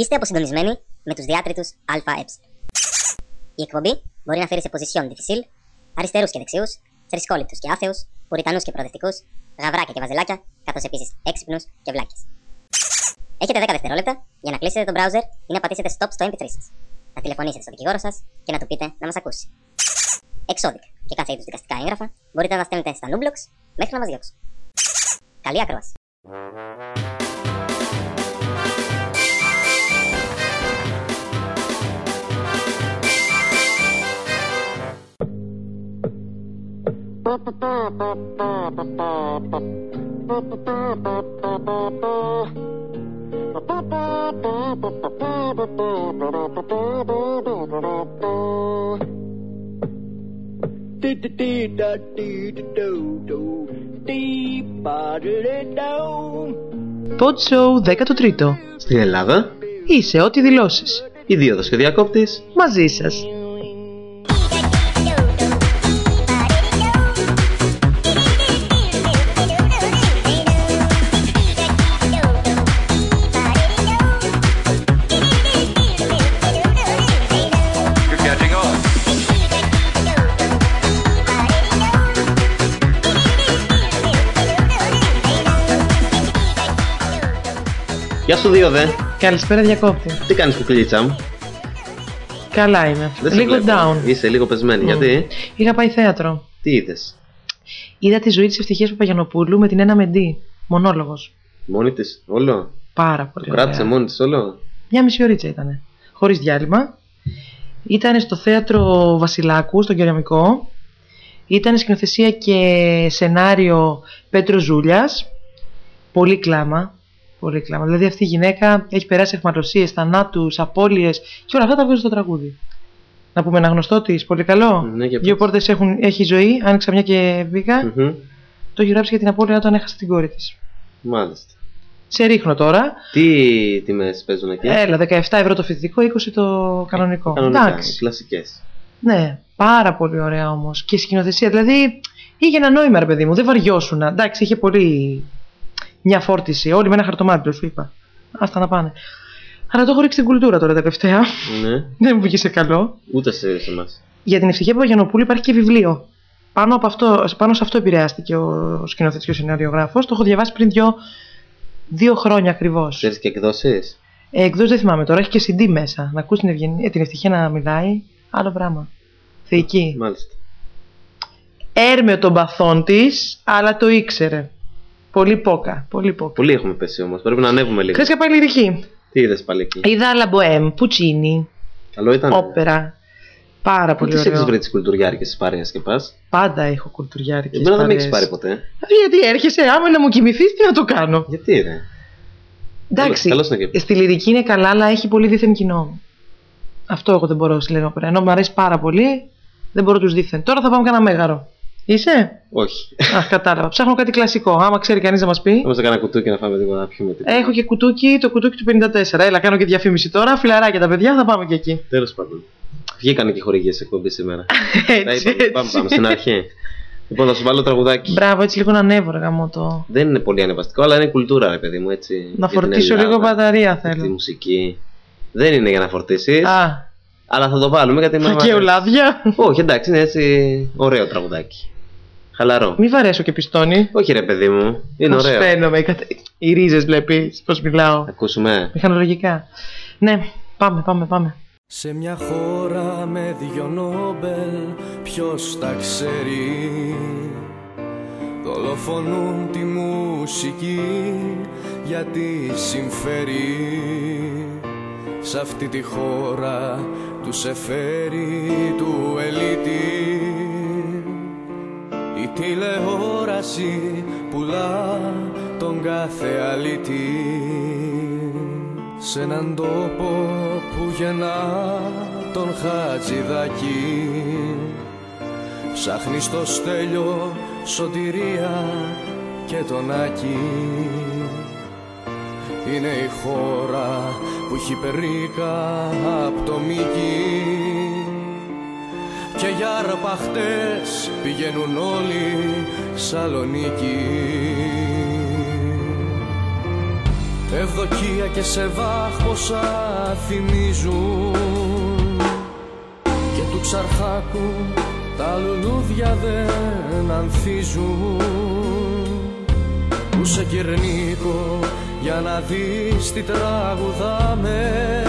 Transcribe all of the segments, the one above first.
Είστε αποσυντονισμένοι με τους διάτριτου ΑΕ. Η εκπομπή μπορεί να φέρει σε position difficile αριστερούς και δεξιούς, θρησκόληπτους και άθεους, πουριτανούς και προοδευτικούς, γαβράκια και βαζελάκια, καθώς επίσης έξυπνους και βλάκες. Έχετε 10 δευτερόλεπτα για να κλείσετε το browser ή να πατήσετε stop στο MP3 σας. Να τηλεφωνήσετε στον δικηγόρο σας και να του πείτε να μας ακούσει. Εξώδικα και κάθε είδους δικαστικά έγγραφα μπορείτε να τα στέλνετε στα Nublox μέχρι να μας διώξουν. Καλή ακρόαση. Pod Show 13ο. Στην Ελλάδα, Είσαι ό,τι δηλώσεις. Ιδίωδος και διακόπτης, Μαζί σας. Γεια σου Δίωδε, Καλησπέρα διακόπτη. τι κάνεις κουκλίτσα μου, Καλά είμαι. Δεν σε Λίγο βλέπω. down. Είσαι λίγο πεσμένη, γιατί, Είχα πάει θέατρο. τι είδες, Είδα τη ζωή της ευτυχίας Παπαγιανοπούλου με την ένα μεντή. Μονόλογος. μόνη της όλο, Πάρα πολύ το κράτησε ωραία. μόνη της όλο, Μια μισή ωρίτσα ήτανε. Χωρίς διάλειμμα. Ήταν στο θέατρο Βασιλάκου, στον Κεραμικό. Ήταν σκηνοθεσία και σενάριο Πέτρος Ζούλιας. Πολύ κλάμα. Πολύ κλάμα. Δηλαδή αυτή η γυναίκα έχει περάσει αιχματοσίες, θανάτους, απώλειες και όλα αυτά τα βγάζει στο τραγούδι. Να πούμε ένα γνωστό της, πολύ καλό. Ναι, για Δύο πες. πόρτες έχουν, έχει ζωή, άνοιξα μια και μπήκα. Μμμ, Το έχει γράψει για την απώλεια όταν έχασε την κόρη της. μάλιστα. Σε ρίχνω τώρα. Τι τιμές παίζουν εκεί, Έλα, 17 ευρώ το φοιτητικό, 20 το κανονικό. κανονικά, Εντάξει. οι κλασικές. Ναι, πάρα πολύ ωραία όμως. Και η σκηνοθεσία, δηλαδή είχε ένα νόημα, ρε παιδί μου, δεν βαριώσουνα. Εντάξει, είχε πολύ. Μια φόρτιση. Όλοι με ένα χαρτομάτιλο, σου είπα. Άστα να πάνε. Αλλά το έχω ρίξει την κουλτούρα τώρα τελευταία. Ναι, δεν μου βγήκε σε καλό. ούτε σε, σε εμάς. Για την ευτυχία Παπαγιανοπούλου υπάρχει και βιβλίο. Πάνω, από αυτό, πάνω σε αυτό επηρεάστηκε ο σκηνοθέτη και ο σενάριογράφος. Το έχω διαβάσει πριν δύο, δύο χρόνια ακριβώς. Ξέρεις και εκδόσεις, Ε, Εκδό δεν θυμάμαι τώρα, έχει και CD μέσα. Να ακούς την, ευγενή- ε, την ευτυχία να μιλάει. Άλλο πράγμα. Θεϊκή. μάλιστα. Έρμεο των παθών της, αλλά το ήξερε. Πολύ πόκα. Πολύ πόκα. Πολύ έχουμε πέσει όμως, πρέπει να ανέβουμε λίγο. Χθες είχα πάει λυρική. Τι είδες πάλι εκεί, Είδα La Bohème, Πουτσίνι, καλό ήταν. όπερα. Πάρα πολύ Τι έχεις ωραίο. βρει τις κουλτουριάρικες τις παρέες και πας; Πάντα έχω κουλτουριάρικες. Εμένα δεν με έχεις πάρει ποτέ. Γιατί έρχεσαι, άμα να μου κοιμηθείς, τι να το κάνω; Γιατί ρε; Εντάξει, καλώς είναι και- στη λυρική είναι καλά, αλλά έχει πολύ δίθεν κοινό. Αυτό εγώ δεν μπορώ στη όπερα. Ενώ μου αρέσει πάρα πολύ, δεν μπορώ τους δίθεν. Τώρα θα πάμε κάνα μέγαρο. Είσαι; Όχι. Αχ, κατάλαβα. Ψάχνω κάτι κλασικό. Άμα ξέρει κανείς να μας πει. Θα μας έκανα κουτούκι να φάμε τίποτα να πιούμε τίποτα. Έχω και κουτούκι, το κουτούκι του 54. Έλα, κάνω και διαφήμιση τώρα. Φιλαράκια τα παιδιά, θα πάμε και εκεί. Τέλος πάντων. Βγήκαν και χορηγίες εκπομπή σήμερα. Τα Έτσι, είπαμε, πάμε, πάμε στην αρχή. Λοιπόν, θα σου βάλω τραγουδάκι. Μπράβο, έτσι λίγο να ανέβω, ρε γαμό το. Δεν είναι πολύ ανεβαστικό, αλλά είναι κουλτούρα, ρε παιδί μου, έτσι. Να για την φορτίσω Ελλάδα, λίγο μπαταρία για Τη θέλω. μουσική. Δεν είναι για να φορτίσεις, Α, αλλά θα το βάλουμε γιατί με και ουλάδια. Όχι, εντάξει, είναι έτσι ωραίο τραγουδάκι. Χαλαρό. Μη βαρέσω και πιστώνει. Όχι, ρε παιδί μου, είναι Πώς ωραίο. φαίνομαι, οι κατε- οι ρίζες βλέπεις πώς μιλάω. Ακούσουμε. Μηχανολογικά. Ναι, πάμε, πάμε, πάμε. Σε μια χώρα με δυο Νόμπελ ποιος τα ξέρει; Δολοφονούν τη μουσική γιατί συμφέρει Σ' αυτή τη χώρα τους εφέρει του ελίτη. Η τηλεόραση πουλά τον κάθε αλήτη. Σε έναν τόπο που γεννά τον χατζηδάκι ψάχνει στο στέλιο σωτηρία και τον Άκη. Είναι η χώρα που έχει περίκα απ' το Μίκη και για αρπαχτές πηγαίνουν όλοι Σαλονίκη. Ευδοκία και σε πόσα θυμίζουν Και του ξαρχάκου τα λουλούδια δεν ανθίζουν. Που σε κυρνίκω για να δεις τι τραγουδάμε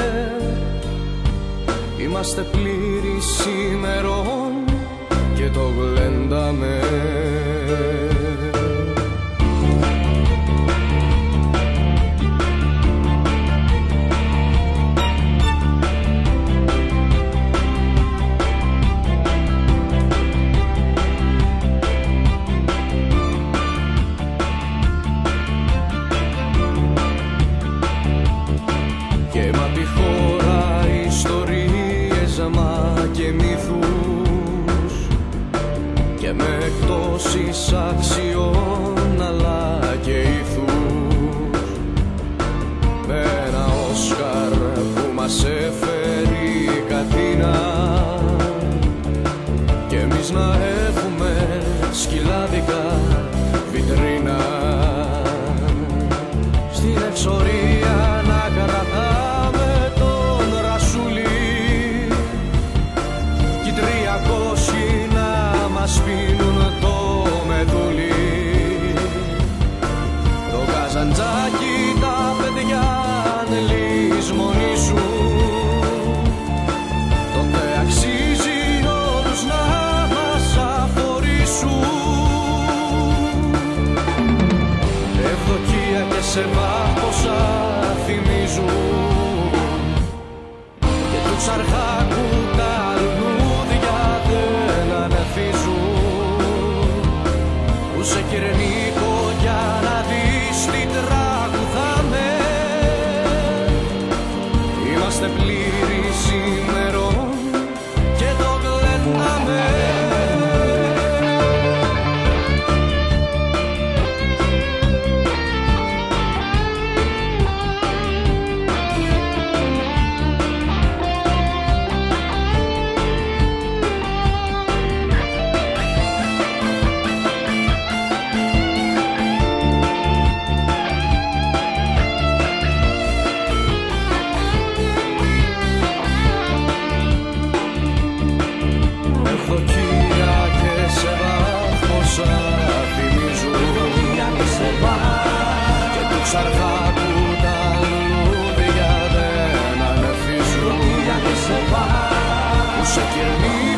Είμαστε πλήρη σήμερον και το γλένταμε εκτόσεις αξιών αλλά και ηθούς. Με ένα Όσκαρ που μας έφερε η Καθήνα Και εμείς να έχουμε σκυλάδικα σε κυρνίκω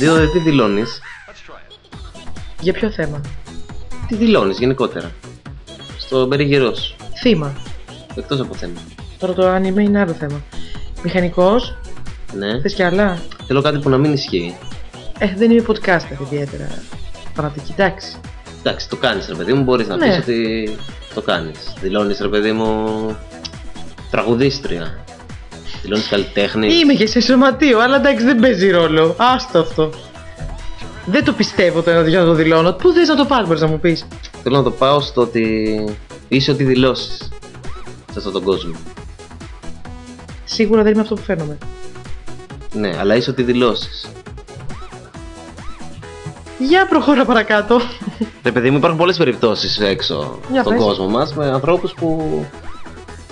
the groove. Δύο, τι δηλώνεις; Για ποιο θέμα; Τι δηλώνεις γενικότερα; Στο περίγυρό σου. Θύμα. Εκτός από θέμα. Τώρα το anime είναι άλλο θέμα. Μηχανικός, Ναι. θες κι άλλα; Θέλω κάτι που να μην ισχύει. Ε, δεν είμαι podcast ιδιαίτερα. Πραγματική, εντάξει. Εντάξει, το κάνεις ρε παιδί μου, μπορείς να Ναι. πεις ότι το κάνεις. Δηλώνεις ρε παιδί μου. Τραγουδίστρια. Δηλώνεις καλλιτέχνη. Είμαι και σε σωματείο, αλλά εντάξει δεν παίζει ρόλο. Άστο αυτό. Δεν το πιστεύω το ένα για να το δηλώνω. Πού θες να το πάρεις, μπορείς να μου πεις; Θέλω να το πάω στο ότι είσαι ότι δηλώσεις σε αυτόν τον κόσμο. Σίγουρα δεν είμαι αυτό που φαίνομαι. Ναι, αλλά είσαι ότι δηλώσεις. Για προχώρα παρακάτω. Ρε παιδί μου, υπάρχουν πολλές περιπτώσεις έξω Για στον πες. κόσμο μας με ανθρώπους που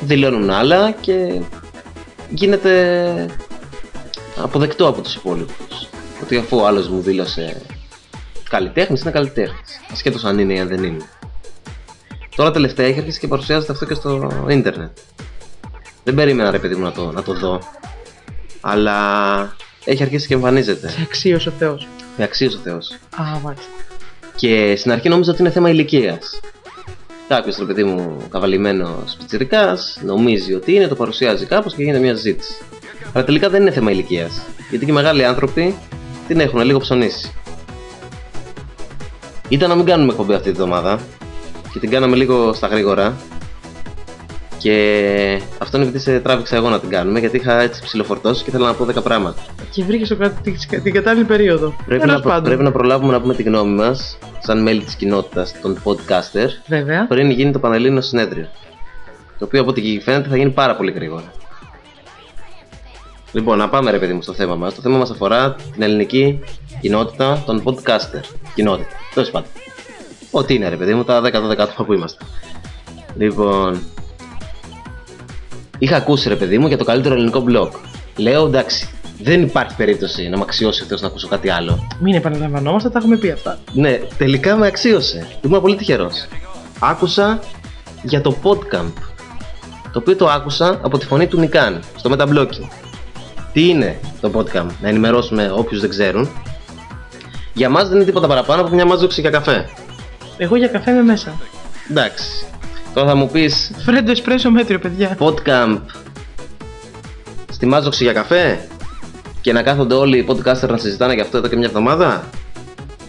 δηλώνουν άλλα και γίνεται αποδεκτό από τους υπόλοιπους. Ότι αφού ο άλλος μου δήλωσε καλλιτέχνης, είναι καλλιτέχνης. Ασχέτως αν είναι ή αν δεν είναι. Τώρα τελευταία έχει αρχίσει και παρουσιάζεται αυτό και στο ίντερνετ. Δεν περίμενα ρε παιδί μου να το, να το δω. Αλλά έχει αρχίσει και εμφανίζεται. Σε αξίωσε ο Θεός. Με αξίωσε ο Θεός. Α, μάλιστα. Και στην αρχή νόμιζα ότι είναι θέμα ηλικίας. Κάποιος ρε παιδί μου καβαλημένος πιτσυρικά νομίζει ότι είναι, το παρουσιάζει κάπως και γίνεται μια συζήτηση. Αλλά τελικά δεν είναι θέμα ηλικίας. Γιατί και οι μεγάλοι άνθρωποι την έχουν λίγο ψωνίσει. Ήταν να μην κάνουμε εκπομπή αυτή τη εβδομάδα και την κάναμε λίγο στα γρήγορα. Και αυτό είναι επειδή σε τράβηξα εγώ να την κάνουμε γιατί είχα έτσι ψηλοφορτώσει και ήθελα να πω 10 πράγματα. Και βρήκες την, την κατάλληλη περίοδο. Πρέπει Τέλος να, προ- πάντων. πρέπει να προλάβουμε να πούμε τη γνώμη μας, σαν μέλη της κοινότητας των podcaster, Βέβαια. πριν γίνει το Πανελλήνιο Συνέδριο. Το οποίο από ό,τι φαίνεται θα γίνει πάρα πολύ γρήγορα. Λοιπόν, να πάμε ρε παιδί μου στο θέμα μας. Το θέμα μας αφορά την ελληνική κοινότητα των podcaster. Κοινότητα. Τέλος πάντων. Ό,τι είναι ρε παιδί μου, τα 10-12 άτομα που είμαστε. Λοιπόν, είχα ακούσει ρε παιδί μου για το καλύτερο ελληνικό blog. Λέω εντάξει, δεν υπάρχει περίπτωση να με αξιώσει ο Θεός να ακούσω κάτι άλλο. Μην επαναλαμβανόμαστε, τα έχουμε πει αυτά. Ναι, τελικά με αξίωσε. Ήμουν πολύ τυχερός. Άκουσα για το Podcamp. Το οποίο το άκουσα από τη φωνή του Νικάν στο Metablocking. Τι είναι το Podcamp, να ενημερώσουμε όποιους δεν ξέρουν. Για μας δεν είναι τίποτα παραπάνω από μια μάζοξη για καφέ. Εγώ για καφέ είμαι μέσα. Εντάξει. Τώρα θα μου πεις Φρέντο εσπρέσο μέτριο, παιδιά. Podcamp στη μάζοξη για καφέ και να κάθονται όλοι οι podcaster να συζητάνε για αυτό εδώ και μια εβδομάδα.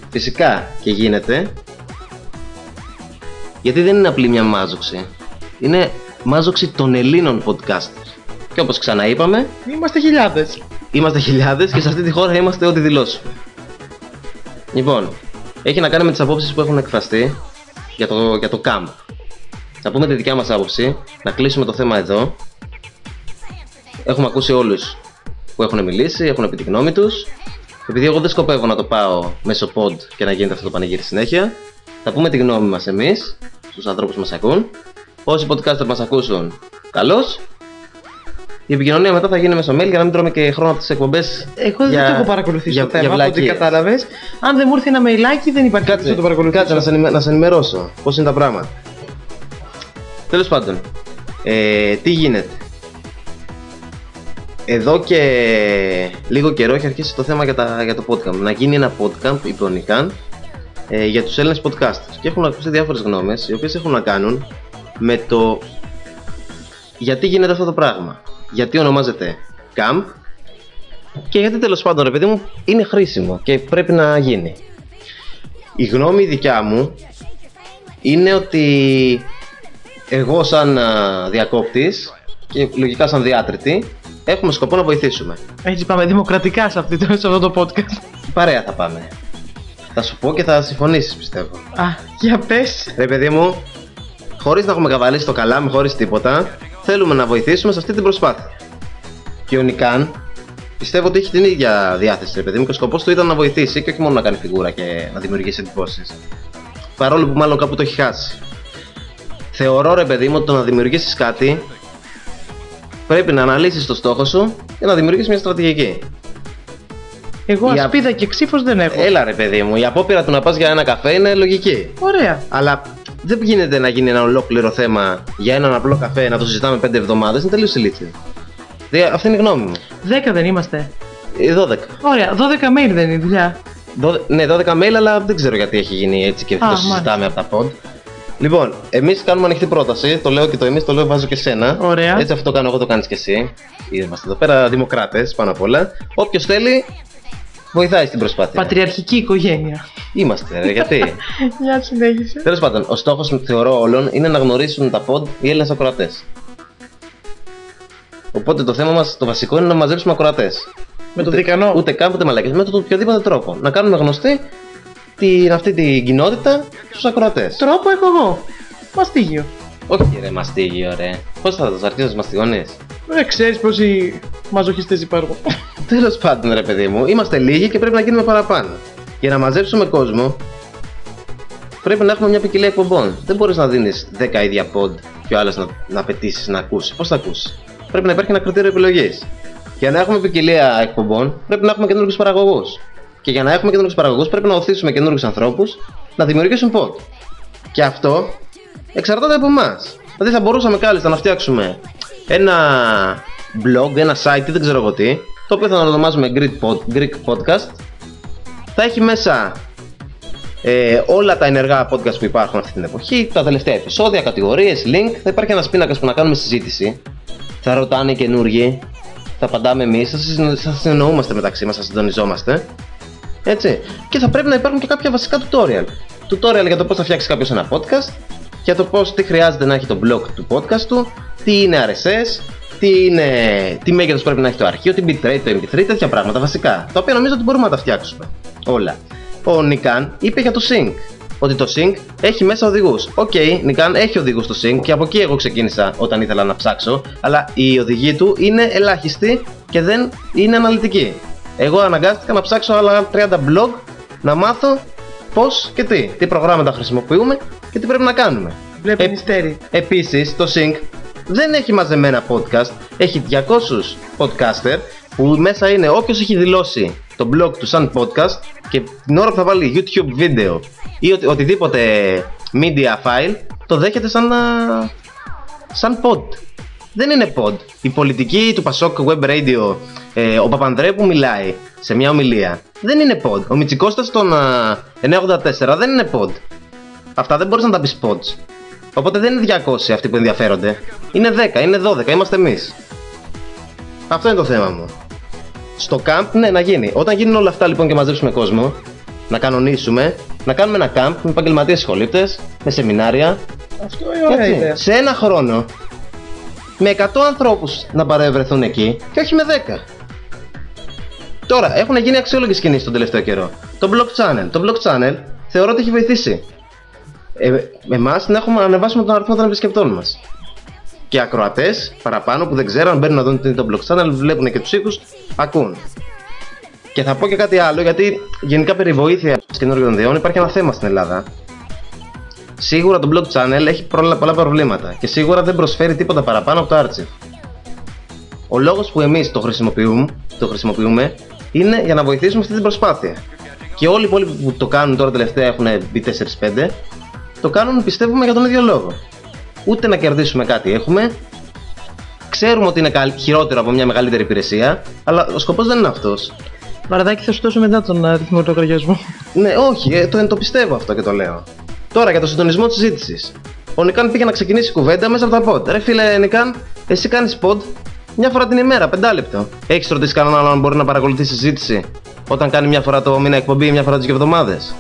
Φυσικά και γίνεται. Γιατί δεν είναι απλή μια μάζοξη. Είναι μάζοξη των Ελλήνων podcaster. Και όπως ξαναείπαμε, Είμαστε χιλιάδες. είμαστε χιλιάδες και σε αυτή τη χώρα είμαστε ό,τι δηλώσουμε. Λοιπόν, έχει να κάνει με τις απόψεις που έχουν εκφραστεί για το, για το camp. Θα πούμε τη δικιά μας άποψη, να κλείσουμε το θέμα εδώ. Έχουμε ακούσει όλους που έχουν μιλήσει, έχουν πει τη γνώμη τους. Επειδή εγώ δεν σκοπεύω να το πάω μέσω pod και να γίνεται αυτό το πανηγύρι συνέχεια, θα πούμε τη γνώμη μας εμείς, στους ανθρώπους που μας ακούν. Όσοι podcaster μας ακούσουν, καλώς. Η επικοινωνία μετά θα γίνει μέσω mail για να μην τρώμε και χρόνο από τις εκπομπές Εγώ δεν για- το έχω παρακολουθήσει για- το θέμα, για από ό,τι βλακίες. κατάλαβες. Αν δεν μου ήρθε ένα μεϊλάκι, δεν υπάρχει περίπτωση να το παρακολουθήσω. Κάτσε να σε, ενημε- να σε ενημερώσω πώς είναι τα πράγματα. Τέλος πάντων, ε, τι γίνεται; Εδώ και λίγο καιρό έχει αρχίσει το θέμα για, τα, για το podcast. Να γίνει ένα podcast, είπε ο Νικάν, ε, για τους Έλληνες podcasters. Και έχουν ακούσει διάφορες γνώμες, οι οποίες έχουν να κάνουν με το γιατί γίνεται αυτό το πράγμα. Γιατί ονομάζεται camp και γιατί τέλος πάντων ρε παιδί μου είναι χρήσιμο και πρέπει να γίνει. Η γνώμη δικιά μου είναι ότι εγώ σαν α, διακόπτης και λογικά σαν διάτρητη έχουμε σκοπό να βοηθήσουμε. Έτσι πάμε δημοκρατικά σε, αυτή, το- σε αυτό το podcast. Παρέα θα πάμε. Θα σου πω και θα συμφωνήσεις πιστεύω. Α, για πες. Ρε παιδί μου, χωρίς να έχουμε καβαλήσει το καλάμι, χωρίς τίποτα, θέλουμε να βοηθήσουμε σε αυτή την προσπάθεια. Και ο Νικάν πιστεύω ότι έχει την ίδια διάθεση, ρε παιδί μου, και ο σκοπός του ήταν να βοηθήσει και όχι μόνο να κάνει φιγούρα και να δημιουργήσει εντυπώσεις. Παρόλο που μάλλον κάπου το έχει χάσει. Θεωρώ, ρε παιδί μου, ότι το να δημιουργήσεις κάτι πρέπει να αναλύσεις το στόχο σου και να δημιουργήσεις μια στρατηγική. Εγώ Η ασπίδα και ξύφος δεν έχω. Έλα, ρε παιδί μου, η απόπειρα του να πας για ένα καφέ είναι λογική. Ωραία. Αλλά δεν γίνεται να γίνει ένα ολόκληρο θέμα για έναν απλό καφέ να το συζητάμε 5 εβδομάδες. Είναι τελείως ηλίθιο. Δι- Αυτή είναι η γνώμη μου. Δέκα δεν είμαστε. Ε, 12. Ωραία, 12 mail δεν είναι η δουλειά. Δώδε- Ναι, 12 mail, αλλά δεν ξέρω γιατί έχει γίνει έτσι και Α, το μάλιστα. συζητάμε από τα pod. Λοιπόν, εμείς κάνουμε ανοιχτή πρόταση. Το λέω και το εμείς, το λέω βάζω και σένα. Ωραία. Έτσι αυτό το κάνω εγώ, το κάνεις και εσύ. Είμαστε εδώ πέρα δημοκράτες πάνω απ' όλα. Όποιος θέλει, βοηθάει στην προσπάθεια. Πατριαρχική οικογένεια. Είμαστε, ρε, γιατί; Για συνέχισε. Τέλος πάντων, ο στόχος θεωρώ όλων είναι να γνωρίσουν τα pod οι Έλληνες ακροατές. Οπότε το θέμα μας, το βασικό είναι να μαζέψουμε ακροατές. Με το δικανό. Ούτε καν ούτε μαλακές, με τον οποιοδήποτε τρόπο. Να κάνουμε γνωστή την, αυτή την κοινότητα στους ακροατές. Τρόπο έχω εγώ. Μαστίγιο. Όχι ρε μαστίγιο ρε. Πώς θα τους αρχίσει να μαστιγώνει. Δεν ξέρεις πόσοι μαζοχιστές υπάρχουν. Τέλος πάντων ρε παιδί μου, είμαστε λίγοι και πρέπει να γίνουμε παραπάνω. Για να μαζέψουμε κόσμο, πρέπει να έχουμε μια ποικιλία εκπομπών. Δεν μπορείς να δίνεις 10 ίδια pod και ο άλλος να, να απαιτήσει να ακούσει. Πώς θα ακούσει; Πρέπει να υπάρχει ένα κριτήριο επιλογής. Για να έχουμε ποικιλία εκπομπών, πρέπει να έχουμε καινούριου παραγωγούς. Και για να έχουμε καινούριου παραγωγούς, πρέπει να οθήσουμε καινούριου ανθρώπους να δημιουργήσουν pod. Και αυτό εξαρτάται από εμάς. Δηλαδή θα μπορούσαμε κάλλιστα να φτιάξουμε ένα blog, ένα site ή δεν ξέρω εγώ τι, το οποίο θα το ονομάζουμε Greek, Pod, Greek Podcast. Θα έχει μέσα ε, όλα τα ενεργά podcast που υπάρχουν αυτή την εποχή, τα τελευταία επεισόδια, κατηγορίες, link. Θα υπάρχει ένας πίνακας που να κάνουμε συζήτηση. Θα ρωτάνε οι καινούργοι, θα απαντάμε εμείς, θα, συν- θα συνεννοούμαστε μεταξύ μας, θα συντονιζόμαστε. Έτσι. Και θα πρέπει να υπάρχουν και κάποια βασικά tutorial. Tutorial για το πώς θα φτιάξει κάποιος ένα podcast, για το πώς τι χρειάζεται να έχει το blog του podcast του, τι είναι RSS, τι, είναι, τι μέγεθος πρέπει να έχει το αρχείο, τι bitrate, το MP3, τέτοια πράγματα βασικά. Τα οποία νομίζω ότι μπορούμε να τα φτιάξουμε. Όλα. Ο Νικάν είπε για το Sync. Ότι το Sync έχει μέσα οδηγούς. Οκ, Νικάν έχει οδηγούς στο Sync και από εκεί εγώ ξεκίνησα όταν ήθελα να ψάξω. Αλλά η οδηγή του είναι ελάχιστη και δεν είναι αναλυτική. Εγώ αναγκάστηκα να ψάξω άλλα 30 blog να μάθω πώς και τι. Τι προγράμματα χρησιμοποιούμε και τι πρέπει να κάνουμε. Βλέπει Ε, μυστέρι. Επίσης το Sync δεν έχει μαζεμένα podcast, έχει 200 podcaster που μέσα είναι όποιος έχει δηλώσει το blog του σαν podcast και την ώρα που θα βάλει YouTube βίντεο ή οτι- οτιδήποτε media file το δέχεται σαν, α, σαν pod. Δεν είναι pod. Η πολιτική του Pasok Web Radio, ε, ο Παπανδρέου που μιλάει σε μια ομιλία, δεν είναι pod. Ο Μητσικώστας στον α, 984 δεν είναι pod. Αυτά δεν μπορείς να τα πεις pods. Οπότε δεν είναι 200 αυτοί που ενδιαφέρονται. Είναι 10, είναι 12, είμαστε εμείς. Αυτό είναι το θέμα μου. Στο camp, ναι, να γίνει. Όταν γίνουν όλα αυτά λοιπόν και μαζέψουμε κόσμο, να κανονίσουμε, να κάνουμε ένα camp με επαγγελματίες σχολήτες, με σεμινάρια. Αυτό είναι ωραία έτσι, ιδέα. σε ένα χρόνο, με 100 ανθρώπους να παρευρεθούν εκεί και όχι με 10. Τώρα, έχουν γίνει αξιόλογες κινήσεις τον τελευταίο καιρό. Το blog channel. Το blog channel θεωρώ ότι έχει βοηθήσει. Ε, Εμάς να έχουμε ανεβάσουμε τον αριθμό των επισκεπτών μας. Και ακροατές παραπάνω που δεν ξέρουν, μπαίνουν να δουν τι είναι το blog channel, βλέπουν και τους ήχου, ακούν. Και θα πω και κάτι άλλο, γιατί γενικά περί βοήθεια καινούργιων ιδεών υπάρχει ένα θέμα στην Ελλάδα. Σίγουρα το blog channel έχει πολλά, πολλά προβλήματα και σίγουρα δεν προσφέρει τίποτα παραπάνω από το archive. Ο λόγος που εμείς το χρησιμοποιούμε, το χρησιμοποιούμε είναι για να βοηθήσουμε αυτή την προσπάθεια. Και όλοι οι υπόλοιποι που το κάνουν τώρα τελευταία έχουν μπει 4-5, το κάνουν πιστεύουμε για τον ίδιο λόγο. Ούτε να κερδίσουμε κάτι έχουμε, ξέρουμε ότι είναι καλ- χειρότερο από μια μεγαλύτερη υπηρεσία, αλλά ο σκοπός δεν είναι αυτός. Παραδάκι θα σου δώσω μετά τον αριθμό του λογαριασμού. Ναι, όχι, ε, το, το πιστεύω αυτό και το λέω. Τώρα για το συντονισμό της συζήτησης. Ο Νικάν πήγε να ξεκινήσει κουβέντα μέσα από τα pod. Ρε φίλε, Νικάν, εσύ κάνεις pod μια φορά την ημέρα, πεντάλεπτο. Έχεις ρωτήσει κανέναν άλλο αν μπορεί να παρακολουθεί συζήτηση όταν κάνει μια φορά το μήνα εκπομπή ή μια φορά τις δύο εβδομάδες;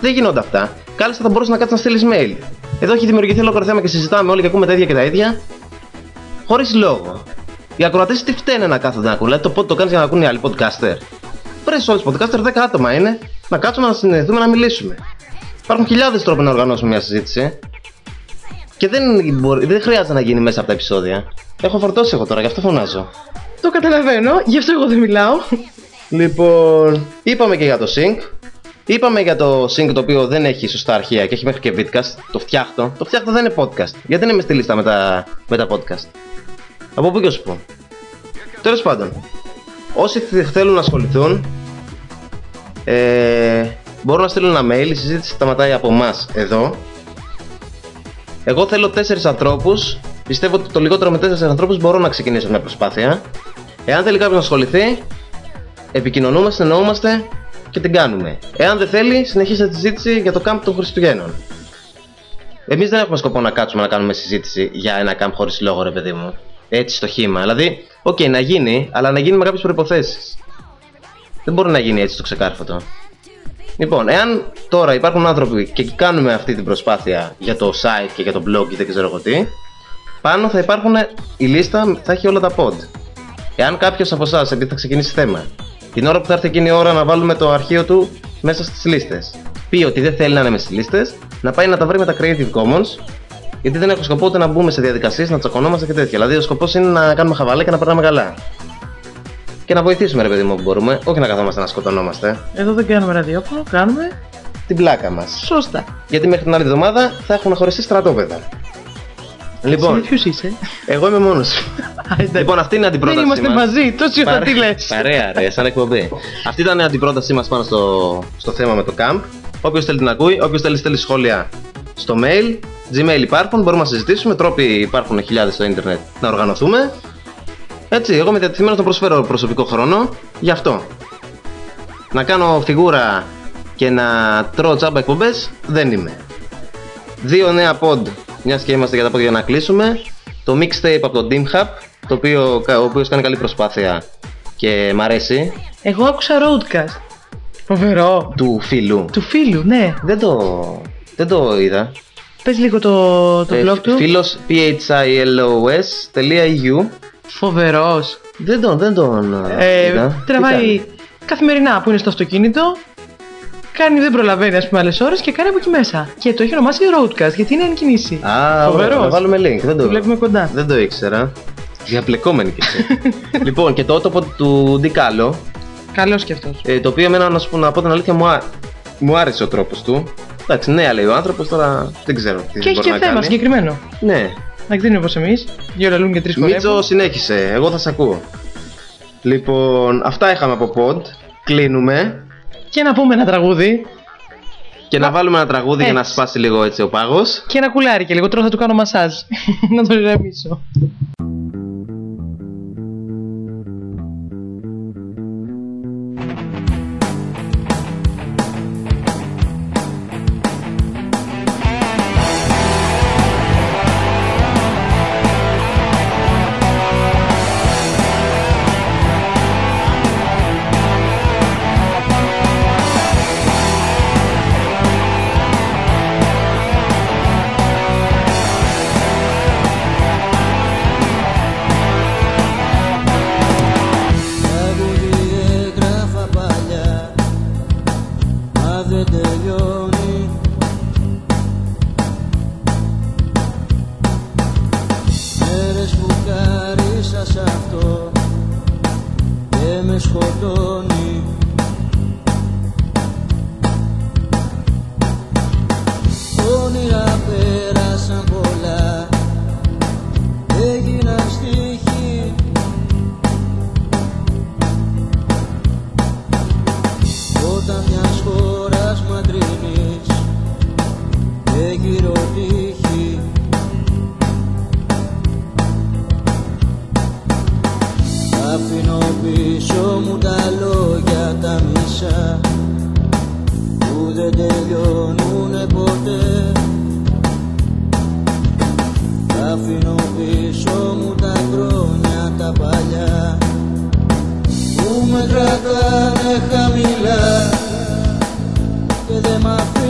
Δεν γίνονται αυτά. Κάλιστα θα μπορούσε να κάτσεις να στείλεις mail. Εδώ έχει δημιουργηθεί ολόκληρο θέμα και συζητάμε όλοι και ακούμε τα ίδια και τα ίδια. Χωρίς λόγο. Οι ακροατές τι φταίνε να κάθονται να ακούν. Δηλαδή το pod το κάνεις για να ακούνε οι άλλοι podcaster. Βρες όλους τους podcaster, 10 άτομα είναι, να κάτσουμε να συνεχθούμε να μιλήσουμε. Υπάρχουν χιλιάδες τρόποι να οργανώσουμε μια συζήτηση. Και δεν, μπορεί, δεν χρειάζεται να γίνει μέσα από τα επεισόδια. Έχω φορτώσει εγώ τώρα, γι' αυτό φωνάζω. Το καταλαβαίνω, γι' αυτό εγώ δεν μιλάω. Λοιπόν, είπαμε και για το sync. Είπαμε για το sync το οποίο δεν έχει σωστά αρχεία και έχει μέχρι και vidcast. Το φτιάχτω. Το φτιάχτω δεν είναι podcast. Γιατί δεν είμαι στη λίστα με τα, με τα podcast. Από πού και σου πω. Τέλος πάντων, όσοι θε- θέλουν να ασχοληθούν, ε, μπορούν να στείλουν ένα mail. Η συζήτηση σταματάει από εμάς εδώ. Εγώ θέλω τέσσερις ανθρώπους. Πιστεύω ότι το λιγότερο με τέσσερις ανθρώπους μπορώ να ξεκινήσω μια προσπάθεια. Εάν θέλει κάποιος να ασχοληθεί, επικοινωνούμε, συνεννοούμαστε και την κάνουμε. Εάν δεν θέλει, συνεχίστε τη συζήτηση για το camp των Χριστουγέννων. Εμείς δεν έχουμε σκοπό να κάτσουμε να κάνουμε συζήτηση για ένα camp χωρίς λόγο, ρε παιδί μου. Έτσι στο χύμα. Δηλαδή, οκ, να γίνει, αλλά να γίνει με κάποιες προϋποθέσεις. Δεν μπορεί να γίνει έτσι το ξεκάρφωτο. Λοιπόν, εάν τώρα υπάρχουν άνθρωποι και κάνουμε αυτή την προσπάθεια για το site και για το blog ή δεν ξέρω εγώ τι, πάνω θα υπάρχουν η λίστα, θα έχει όλα τα pod. Εάν κάποιος από εσάς, επειδή θα ξεκινήσει θέμα, την ώρα που θα έρθει εκείνη η ώρα να βάλουμε το αρχείο του μέσα στις λίστες, πει ότι δεν θέλει να είναι με στις λίστες, να πάει να τα βρει με τα Creative Commons, γιατί δεν έχω σκοπό ούτε να μπούμε σε διαδικασίες, να τσακωνόμαστε και τέτοια. Δηλαδή, ο σκοπός είναι να κάνουμε χαβαλέ και να περνάμε καλά. Και να βοηθήσουμε, ρε παιδί μου, που μπορούμε, όχι να καθόμαστε να σκοτωνόμαστε. Εδώ δεν κάνουμε ραδιόφωνο, κάνουμε Την πλάκα μας. σώστα. Γιατί μέχρι την άλλη εβδομάδα θα έχουν χωριστεί στρατόπεδα. Λοιπόν, Ποιο είσαι. εγώ είμαι μόνος. Α, εντάξει. λοιπόν, αυτή είναι η αντιπρόταση. Δεν είμαστε μας. μαζί, τόση ώρα τι λες. Παρέα, ρε, σαν εκπομπή. Αυτή ήταν η αντιπρότασή μας πάνω στο, στο θέμα με το camp. Όποιος θέλει την ακούει, όποιος θέλει στέλνει σχόλια στο mail. Gmail υπάρχουν, μπορούμε να συζητήσουμε. Τρόποι υπάρχουν χιλιάδες στο ίντερνετ να οργανωθούμε. Έτσι, εγώ είμαι διατεθειμένος να προσφέρω προσωπικό χρόνο γι' αυτό. Να κάνω φιγούρα και να τρώω τσάμπα εκπομπές δεν είμαι. Δύο νέα pod, μιας και είμαστε για τα pod για να κλείσουμε. Το mixtape από το Dim Hub, το οποίο, ο οποίος κάνει καλή προσπάθεια και μ' αρέσει, Εγώ άκουσα roadcast. Φοβερό. του φίλου. Του φίλου, ναι. Δεν το, δεν το είδα. Πες λίγο το, το Ε, blog του. Φίλος philos.eu Φοβερός. Δεν τον, δεν τον Ε, είδα. Τι τραβάει κάνει; καθημερινά που είναι στο αυτοκίνητο. Κάνει, δεν προλαβαίνει ας πούμε άλλες ώρες και κάνει από εκεί μέσα. Και το έχει ονομάσει roadcast γιατί είναι εν κινήσει. Α, Φοβερός. ωραία, να βάλουμε link. Δεν το, Το βλέπουμε κοντά. δεν το ήξερα. Διαπλεκόμενη κι εσύ. λοιπόν, και το ότοπο του Ντικάλο, Καλός και αυτός. ε, το οποίο εμένα να σου πω, να πω την αλήθεια μου, α- μου άρεσε ο τρόπος του. Εντάξει, νέα λέει ο άνθρωπος, τώρα δεν ξέρω τι Και έχει μπορεί και να θέμα κάνει. συγκεκριμένο. Ναι. Να δεν είναι όπως εμείς. Δύο λαλούν και τρεις χορεύουν. Μίτσο, συνέχισε. Εγώ θα σε ακούω. Λοιπόν, αυτά είχαμε από pod. Κλείνουμε. Και να πούμε ένα τραγούδι. Και να βάλουμε ένα τραγούδι για να Έτσι. σπάσει λίγο έτσι ο πάγος. Και ένα κουλάρι και λίγο τώρα θα του κάνω μασάζ. να τον ηρεμήσω. Και δεν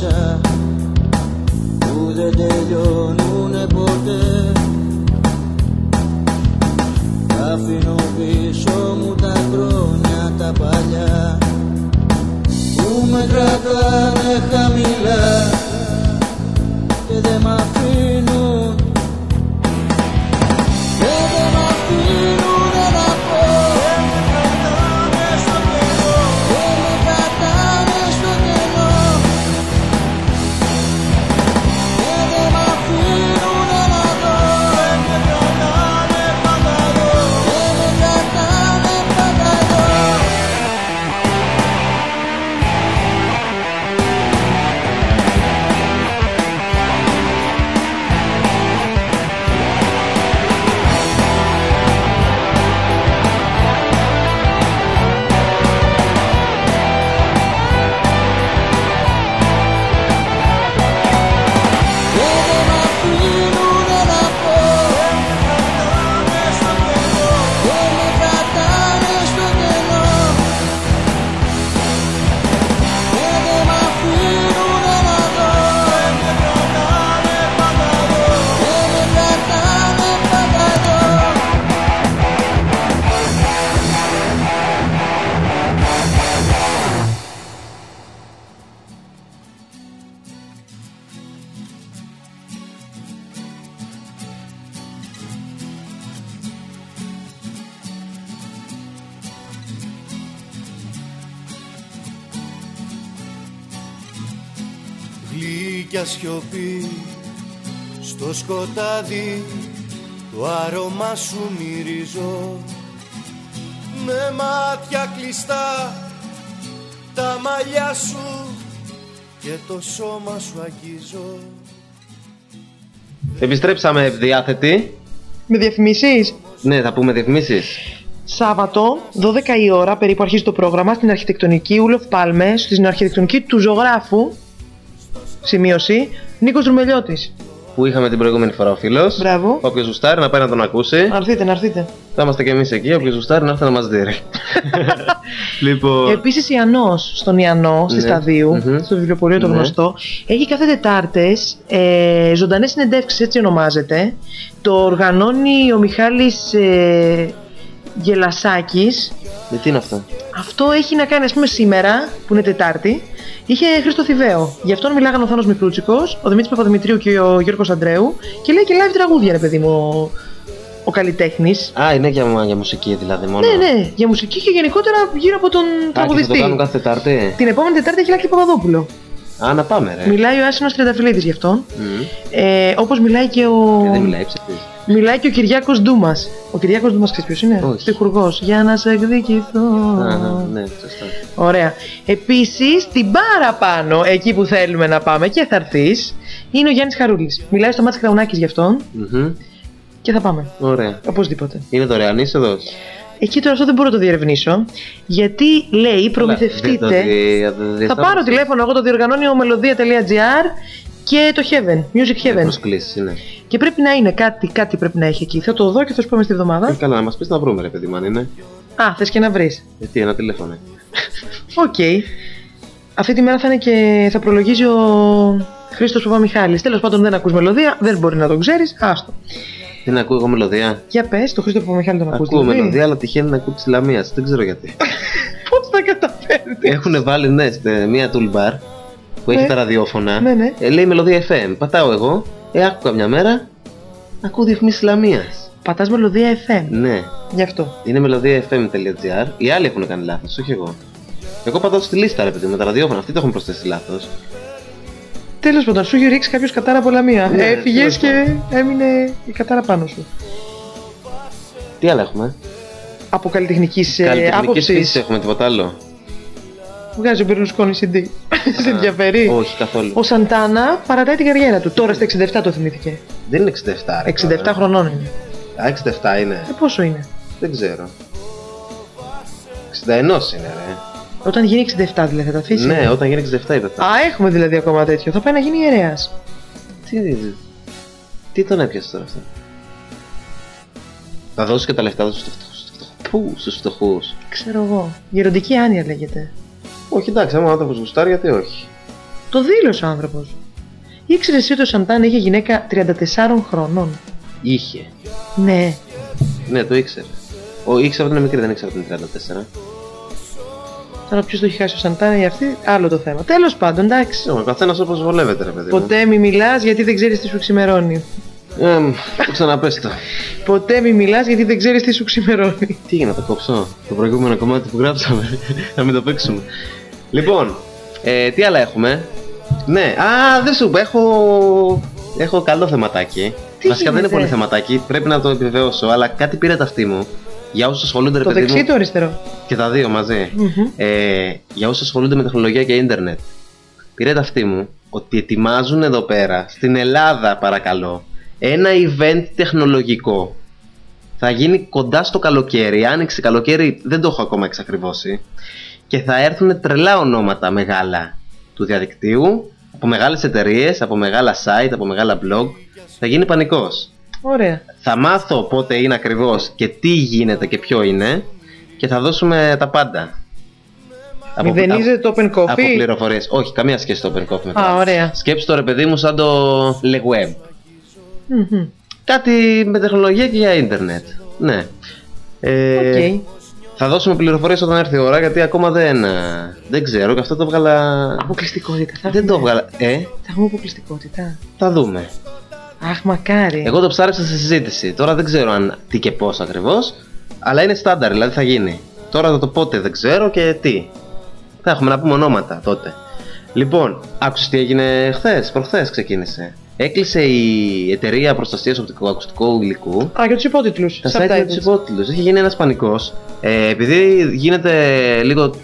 τα μισά Που δεν τελειώνουνε ποτέ Αφήνω πίσω μου τα χρόνια τα παλιά που με κρατάνε σιωπή στο σκοτάδι το άρωμά σου μυρίζω με μάτια κλειστά τα μαλλιά σου και το σώμα σου αγγίζω Επιστρέψαμε ευδιάθετοι. Με διαφημίσεις; Ναι, θα πούμε διαφημίσεις. Σάββατο, 12 η ώρα περίπου αρχίζει το πρόγραμμα στην αρχιτεκτονική Ούλοφ Πάλμες, στην αρχιτεκτονική του ζωγράφου. Σημείωση. Νίκος Ρουμελιώτης. Που είχαμε την προηγούμενη φορά ο φίλος. Μπράβο. Όποιος ζουστάρει να πάει να τον ακούσει. Να έρθετε, να έρθετε. Θα είμαστε κι εμείς εκεί. Όποιος ζουστάρει να έρθει να μας δει. ρε. λοιπόν. Επίσης, Ιαννός, στον Ιαννό, στη Ναι. Σταδίου, Μμμ. στο βιβλιοπωλείο το Ναι. γνωστό, έχει κάθε Τετάρτες ε, ζωντανές συνεντεύξεις, έτσι ονομάζεται. Το οργανώνει ο Μιχάλης ε, Γελασάκης. Ε, τι είναι αυτό; Αυτό έχει να κάνει, ας πούμε, σήμερα, που είναι Τετάρτη, είχε Χρήστο Θηβαίο. Γι' αυτόν μιλάγανε ο Θάνος Μικρούτσικο, ο Δημήτρης Παπαδημητρίου και ο Γιώργος Αντρέου και λέει και live τραγούδια, ρε παιδί μου, ο, ο καλλιτέχνης. Α, είναι για, για μουσική δηλαδή μόνο. Ναι, ναι, για μουσική και γενικότερα γύρω από τον Α, και θα το τραγουδιστή. κάνουν κάθε Τετάρτη; Την επόμενη Τετάρτη έχει Λάκη Παπαδόπουλο. Α, να πάμε, ρε. Μιλάει ο Άσυνο Τριανταφυλλίδης γι' αυτόν. Μμμ. Ε, Όπως μιλάει και ο. Ε, δεν μιλάει, ψεύδεις. Μιλάει και ο Κυριάκος Ντούμας. Ο Κυριάκος Ντούμας, ξέρεις ποιος είναι; Όχι. Στιχουργό. Για να σε εκδικηθώ. Α, ναι, σωστά. Ωραία. Επίσης, την παραπάνω, εκεί που θέλουμε να πάμε και θα έρθεις, είναι ο Γιάννης Χαρούλης. Μιλάει στο Μάτι Κραουνάκης γι' αυτόν Μμμ. και θα πάμε. Ωραία. Οπωσδήποτε. Είναι δωρεάν είσοδο. Εκεί τώρα αυτό δεν μπορώ να το διερευνήσω, γιατί λέει προμηθευτείτε. Θα πάρω τηλέφωνο, εγώ το διοργανώνει ο melodia.gr και το Heaven, Music Heaven. Προσκλήσει, ναι. Και πρέπει να είναι κάτι, κάτι πρέπει να έχει εκεί. Θα το δω και θα σου πούμε στη Ε, βδομάδα. καλά, να μας πεις να βρούμε, ρε παιδί μου, αν είναι. Α, θες και να βρεις. Ε, τι, ένα τηλέφωνο. Οκ. Αυτή τη μέρα θα είναι και θα προλογίζει ο Χρήστος Παπαμιχάλης. Τέλος πάντων δεν ακούς μελωδία, δεν μπορεί να τον ξέρεις. Άστο. Τι να ακούω εγώ μελωδία. Για πες, το Χρήστο Παπαμιχάλη τον ακούς. Ακούω μελωδία, αλλά τυχαίνει να ακούω τη Λαμία. Δεν ξέρω γιατί. Πώς τα καταφέρετε. Έχουν βάλει, ναι, στε- μία toolbar που έχει Ναι. τα ραδιόφωνα. Ναι, ναι. Ε, λέει μελωδία FM. Πατάω εγώ. Ε, άκουγα μια μέρα. Ακούω διαφημίσεις Λαμίας. Πατάς μελωδία FM. Ναι. Γι' αυτό. Είναι μελωδιafm.gr. Οι άλλοι έχουν κάνει λάθος, όχι εγώ. Εγώ πατάω στη λίστα, ρε παιδί μου, με τα ραδιόφωνα. Αυτοί το έχουν προσθέσει λάθος. Τέλος πάντων, σου έχει ρίξει κάποιος κατάρα από Λαμία. Ναι, Έφυγε τέλος και έμεινε η κατάρα πάνω σου. Τι άλλα έχουμε; Από καλλιτεχνικής Καλλιτεχνικής άποψης. φύσης έχουμε τίποτα άλλο. Βγάζει ο Μπερνουσκόνη CD. Σε ενδιαφέρει. Όχι καθόλου. Ο Σαντάνα παρατάει την καριέρα του. Τώρα στα 67 το θυμήθηκε. Δεν είναι 67. ρε, 67 τώρα. χρονών είναι. Α, 67 είναι. Ε, πόσο είναι; Δεν ξέρω. 61 είναι, ρε. Όταν γίνει 67 δηλαδή θα αφήσει. Ναι, όταν γίνει 67 είπε. Α, έχουμε δηλαδή ακόμα τέτοιο. Θα πάει να γίνει ιερέας. Τι, τι τον έπιασε τώρα αυτό; Θα δώσει και τα λεφτά του στους φτωχούς. Πού, στους φτωχούς. Ξέρω εγώ. Γεροντική άνοια λέγεται. Όχι, εντάξει, άμα ο άνθρωπος γουστάρει, γιατί όχι. Το δήλωσε ο άνθρωπος. Ήξερες εσύ ότι ο Σαντάνα είχε γυναίκα 34 χρονών. Είχε. Ναι. Ναι, το ήξερε. Ο ήξερε ότι είναι μικρή, δεν ήξερε ότι είναι 34. Τώρα ποιος το έχει χάσει ο Σαντάνα ή αυτή, άλλο το θέμα. Τέλος πάντων, εντάξει. Ο καθένας όπως βολεύεται, ρε παιδί. μου. Ποτέ μη μιλάς γιατί δεν ξέρεις τι σου ξημερώνει. Ε, μ, το ξαναπες το. Ποτέ μη μιλάς γιατί δεν ξέρεις τι σου ξημερώνει. Τι έγινε, το κόψω. Το προηγούμενο κομμάτι που γράψαμε. Να μην το παίξουμε. Λοιπόν, ε, τι άλλα έχουμε; Ναι, α, δεν σου είπα, έχω, έχω καλό θεματάκι. Τι Βασικά δεν είναι γίνεται; πολύ θεματάκι, πρέπει να το επιβεβαιώσω, αλλά κάτι πήρε ταυτή μου. Για όσους ασχολούνται, ρε το παιδί δεξί ή μου, το αριστερό; και τα δύο μαζί. Μμμ. Ε, για όσους ασχολούνται με τεχνολογία και ίντερνετ, πήρε ταυτή μου ότι ετοιμάζουν εδώ πέρα, στην Ελλάδα παρακαλώ, ένα event τεχνολογικό. Θα γίνει κοντά στο καλοκαίρι, άνοιξη καλοκαίρι, δεν το έχω ακόμα εξακριβώσει. Και θα έρθουν τρελά ονόματα μεγάλα του διαδικτύου, από μεγάλες εταιρείες, από μεγάλα site, από μεγάλα blog. Θα γίνει πανικός. Ωραία. Θα μάθω πότε είναι ακριβώς και τι γίνεται και ποιο είναι και θα δώσουμε τα πάντα. Από- Μηδενίζεται το open από coffee; πληροφορίες. Όχι, καμία σχέση το open coffee με το Α, άλλο. ωραία. Σκέψου το ρε παιδί μου σαν το Le Web. Μμμ. Κάτι με τεχνολογία και για ίντερνετ. Ναι. Ε, Οκ. Θα δώσουμε πληροφορίες όταν έρθει η ώρα γιατί ακόμα δεν, ε, δεν ξέρω και αυτό το βγάλα... Αποκλειστικότητα. Θα Δεν το έχουμε. βγάλα... Ε, Θα έχουμε αποκλειστικότητα. θα δούμε. Αχ, μακάρι. Εγώ το ψάρισα στη συζήτηση. Τώρα δεν ξέρω αν τι και πώς ακριβώς, αλλά είναι στάνταρ, δηλαδή θα γίνει. Τώρα το πότε δεν ξέρω και τι. Θα έχουμε να πούμε ονόματα τότε. Λοιπόν, άκουσες τι έγινε χθες, προχθές ξεκίνησε. Έκλεισε η εταιρεία προστασίας οπτικοακουστικού υλικού Α, για τους υπότιτλους. τα site με τους υπότιτλους. Έχει γίνει ένας πανικός. Ε, επειδή γίνεται λίγο.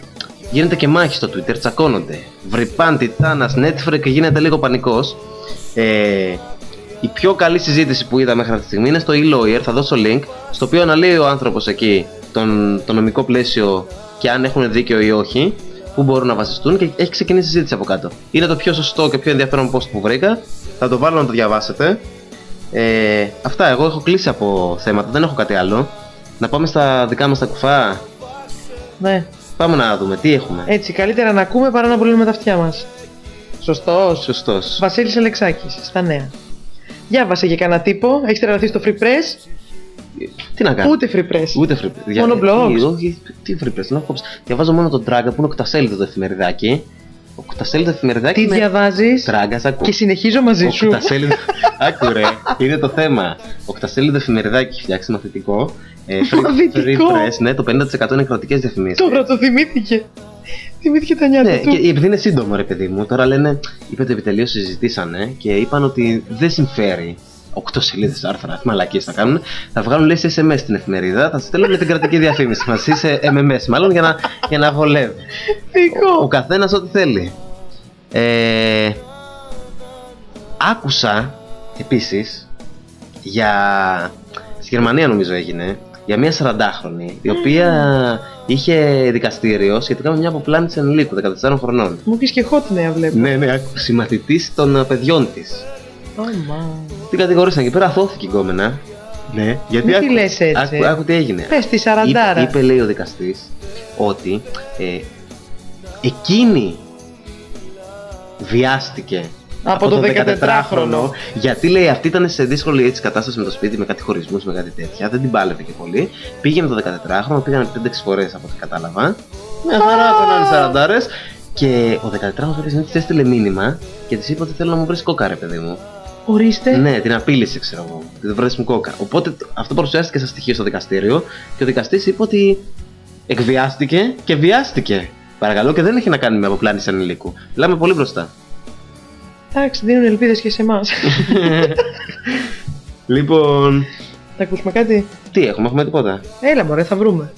Γίνεται και μάχη στο Twitter, τσακώνονται. Βρυπάν, Τιτάνας, Netflix γίνεται λίγο πανικός. Ε, η πιο καλή συζήτηση που είδα μέχρι αυτή τη στιγμή είναι στο e-lawyer, θα δώσω link, στο οποίο αναλύει ο άνθρωπος εκεί τον, το νομικό πλαίσιο και αν έχουν δίκιο ή όχι, που μπορούν να βασιστούν και έχει ξεκινήσει συζήτηση από κάτω. Είναι το πιο σωστό και πιο ενδιαφέρον post που βρήκα. Θα το βάλω να το διαβάσετε. Ε, αυτά, εγώ έχω κλείσει από θέματα, δεν έχω κάτι άλλο. Να πάμε στα δικά μας τα κουφά. Ναι. Πάμε να δούμε τι έχουμε. Έτσι, καλύτερα να ακούμε παρά να πουλούμε τα αυτιά μας. Σωστός. Σωστός. Βασίλης Αλεξάκης, στα νέα. Διάβασε και κανένα τύπο, έχεις τρελαθεί στο free press; Τι να κάνω. Ούτε free press. Ούτε free Μόνο blogs. Τι, όχι, τι free press, να κόψω. Διαβάζω μόνο τον Τράγκα που είναι οκτασέλιδο το εφημεριδάκι. Οκτασέλιδο εφημεριδάκι. Τι με... διαβάζεις; Τράγκας, ακού. και συνεχίζω μαζί σου. Οκτασέλιδο. Άκου ρε, είναι το θέμα. Οκτασέλιδο εφημεριδάκι έχει φτιάξει μαθητικό. Ε, free, Μαθητικό. free press, ναι, το 50% είναι εκδοτικές διαφημίσεις. Τώρα το θυμήθηκε. Θυμήθηκε τα νιάτα Ναι, του. και επειδή είναι σύντομο, ρε παιδί μου, τώρα λένε, είπε το επιτελείο, συζητήσανε και είπαν ότι δεν συμφέρει 8 σελίδες άρθρα, μαλακίες θα κάνουν. Θα βγάλουν λέει σε SMS στην εφημερίδα, θα στέλνουν με την κρατική διαφήμιση μας ή σε MMS, μάλλον για να, για να βολεύει. Ο Δικό. καθένας ό,τι θέλει. Ε, άκουσα επίσης για. Στη Γερμανία νομίζω έγινε. Για μια 40χρονη η οποία είχε δικαστήριο σχετικά με μια αποπλάνηση ενηλίκου 14 χρονών. Μου πεις και hot νέα βλέπω. Ναι, ναι, άκου. Συμμαθητής των ε, παιδιών της. Αμά. Την κατηγορήσαν και πέρα αθώθηκε η γκόμενα. Ναι, γιατί. Μην τη άκου- λες έτσι. Άκου, άκου τι έγινε. Πες τη Είπε, σαραντάρα. είπε, λέει ο δικαστής, ότι ε, εκείνη βιάστηκε Από το τον 14χρονο. γιατί λέει αυτή ήταν σε δύσκολη έτσι, κατάσταση με το σπίτι, με κάτι χωρισμούς, με κάτι τέτοια. Δεν την πάλευε και πολύ. Πήγαινε το 14χρονο, πήγανε 5-6 φορές από ό,τι κατάλαβα. Μια χαρά περνάνε σαραντάρες. Και ο 14χρονο κάποια στιγμή τη έστειλε μήνυμα και της είπε ότι θέλω να μου βρεις κόκα, ρε παιδί μου. Ορίστε. Ναι, την απείλησε, ξέρω εγώ. Την βρει μου κόκα. Οπότε το- αυτό παρουσιάστηκε σαν στοιχείο στο δικαστήριο και ο δικαστής είπε ότι εκβιάστηκε και βιάστηκε. Παρακαλώ και δεν έχει να κάνει με αποπλάνηση ανηλίκου. Μιλάμε πολύ μπροστά. Εντάξει, δίνουν ελπίδες και σε εμάς. Λοιπόν, Θα ακούσουμε κάτι; τι έχουμε, έχουμε τίποτα; Έλα, μωρέ, θα βρούμε.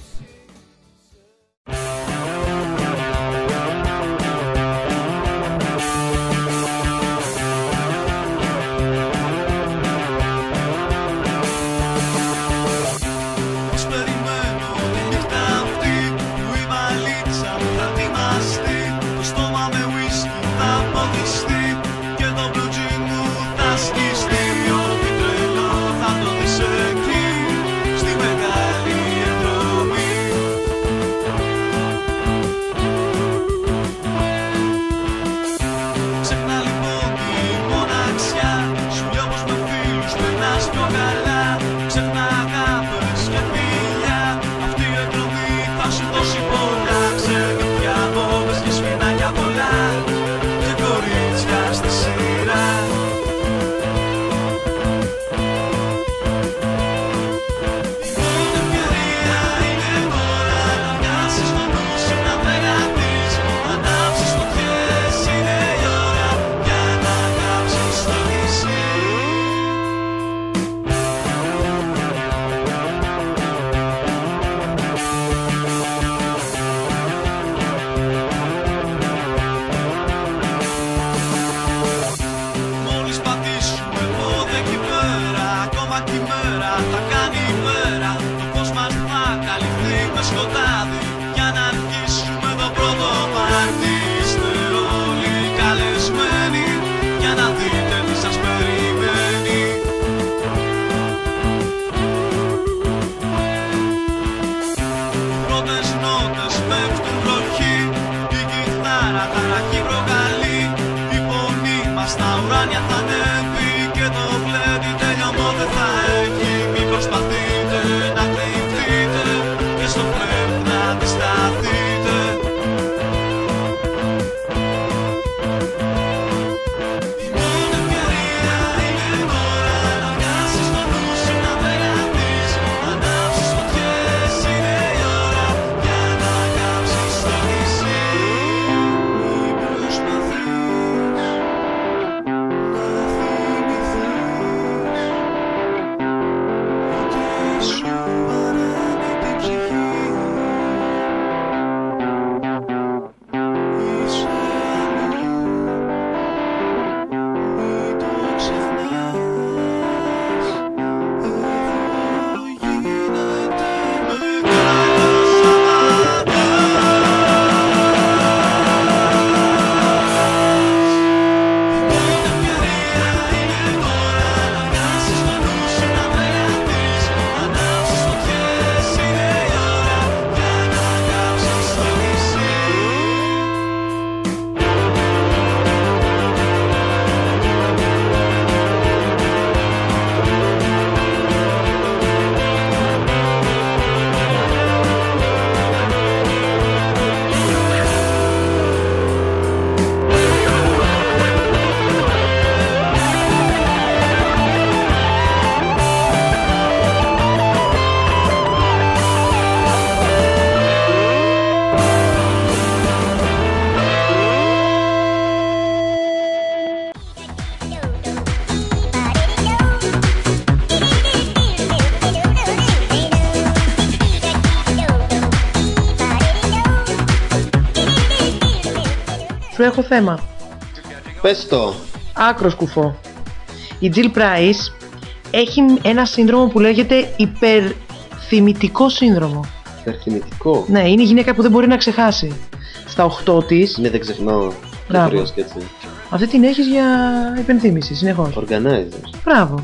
Σου έχω θέμα. Πες το. Άκρος κουφό. Η Jill Price έχει ένα σύνδρομο που λέγεται υπερθυμητικό σύνδρομο. Υπερθυμητικό; Ναι, είναι η γυναίκα που δεν μπορεί να ξεχάσει. Στα 8 της, Ναι, δεν ξεχνάω. Μπράβο. Μπράβο. και έτσι. αυτή την έχεις για υπενθύμηση συνεχώς. Organizer. Μπράβο.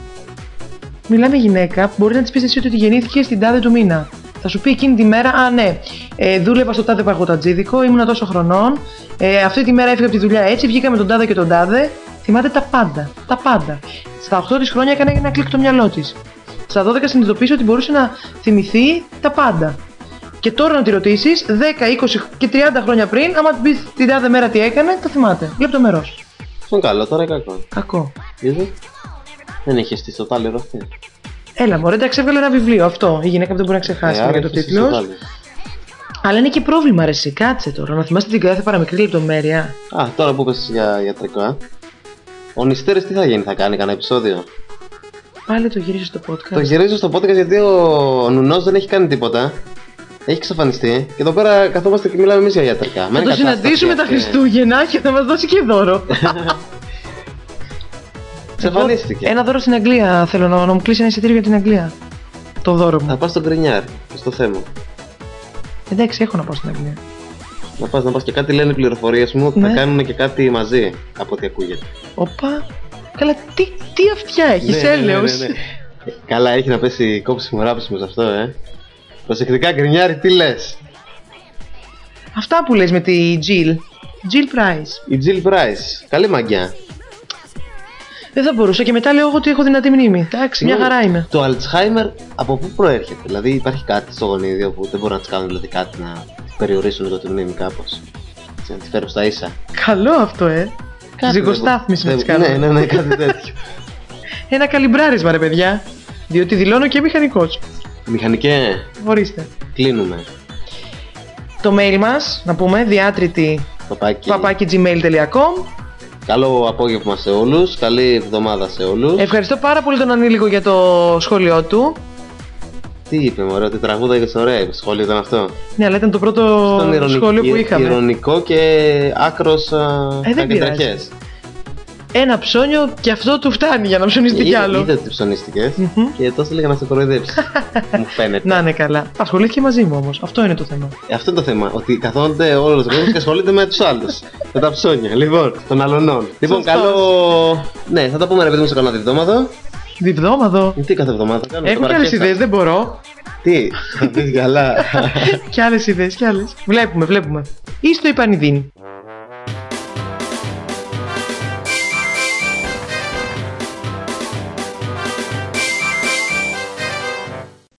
Μιλάμε γυναίκα που μπορεί να της πεις εσύ ότι γεννήθηκε στην τάδε του μήνα. Θα σου πει εκείνη τη μέρα, Α, ναι, ε, δούλευα στο τάδε παγωτατζίδικο, ήμουνα τόσο χρονών. Ε, αυτή τη μέρα έφυγα από τη δουλειά έτσι, βγήκα με τον τάδε και τον τάδε. Θυμάται τα πάντα. Τα πάντα. Στα 8 της χρόνια έκανε ένα κλικ το μυαλό της. Στα 12 συνειδητοποίησε ότι μπορούσε να θυμηθεί τα πάντα. Και τώρα να τη ρωτήσεις 10, 20 και 30 χρόνια πριν, άμα τη πει την τάδε μέρα τι έκανε, το θυμάται. Λεπτομερό. Αυτό είναι καλό, τώρα κακό. Κακό. Γιατί δεν είχε στήσει το τάλιρο αυτή. Έλα, μωρέ, εντάξει, έβγαλε ένα βιβλίο αυτό. Η γυναίκα που δεν μπορεί να ξεχάσει Ε, άρα για το είχε στήσει τίτλο. τάλιρο. Αλλά είναι και πρόβλημα, ρε, εσύ, κάτσε τώρα. Να θυμάστε την κάθε παραμικρή λεπτομέρεια. Α, τώρα που πες για ιατρικό, Ο Νηστέρης τι θα γίνει, θα κάνει κανένα επεισόδιο; Πάλι το γύρισε στο podcast. Το γυρίζω στο podcast γιατί ο Νουνός δεν έχει κάνει τίποτα. Έχει εξαφανιστεί και εδώ πέρα καθόμαστε και μιλάμε εμείς για ιατρικά. Θα το συναντήσουμε τα Χριστούγεννα και θα μας δώσει και δώρο. Εξαφανίστηκε. Ένα δώρο στην Αγγλία θέλω να, να μου κλείσει ένα εισιτήριο για την Αγγλία. Το δώρο Θα μου. πας στον Γκρινιάρ, στο θέμα. Εντάξει, έχω να πάω στην Αγγλία. Να πας να πας και κάτι λένε οι πληροφορίες μου ότι Ναι. θα κάνουν και κάτι μαζί από ό,τι ακούγεται. Οπα. Καλά, τι, τι αυτιά έχεις, Ναι, ναι, ναι, έλεος. ναι, ναι. Καλά, έχει να πέσει κόψιμο ράπισιμο σε αυτό, ε. Προσεκτικά, Γκρινιάρη, τι λες; Αυτά που λες με τη Jill. Jill Price. Η Jill Price, καλή μαγιά. Δεν θα μπορούσα και μετά λέω εγώ ότι έχω δυνατή μνήμη. Εντάξει, μια Ναι. χαρά είμαι. Το Alzheimer από πού προέρχεται, δηλαδή υπάρχει κάτι στο γονίδιο που δεν μπορούν να της κάνουν δηλαδή κάτι να περιορίσουν λίγο τη μνήμη κάπως. Να τη φέρω στα ίσα. Καλό αυτό, ε. Κάτι Ζυγοστάθμιση να δεν τη μπο- κάνω. Ναι, ναι, ναι, κάτι τέτοιο. Ένα καλυμπράρισμα, ρε παιδιά. Διότι δηλώνω και μηχανικός. Μηχανικέ, Ορίστε. κλείνουμε. Το mail μας, να πούμε, διάτρητη Παπάκι. παπάκι gmail.com Καλό απόγευμα σε όλους, καλή εβδομάδα σε όλους. Ευχαριστώ πάρα πολύ τον ανήλικο για το σχόλιο του. Τι είπε, μωρέ, ότι τραγούδα και ωραία, το σχόλιο ήταν αυτό; Ναι, αλλά ήταν το πρώτο Ήταν ηρωνικ- σχόλιο που είχαμε. Ηρωνικό και άκρος Ε, δεν κακεντραχές. Ένα ψώνιο και αυτό του φτάνει για να ψωνιστεί κι Είδα- άλλο. Είδα ότι ψωνίστηκες Μμμ. και τόσο έλεγα να σε κοροϊδέψει. Μου φαίνεται. Να είναι καλά. Ασχολήθηκε μαζί μου όμως. Αυτό είναι το θέμα. Ε, Αυτό είναι το θέμα. Ότι καθόνται όλο ο κόσμο και ασχολείται με τους άλλους. με τα ψώνια. Λοιπόν, των αλωνών. Λοιπόν, Σωστός. καλό. Ναι, θα τα πούμε ρε παιδί μου σε κανένα διβδόματο. Διβδόμαδο; Τι κάθε εβδομάδα κάνουμε. Έχω το και άλλες παρακέφα. ιδέες, δεν μπορώ. Τι, θα πεις καλά. και άλλες ιδέες, και άλλες. Βλέπουμε, βλέπουμε. Ή στο Ιπανιδίν.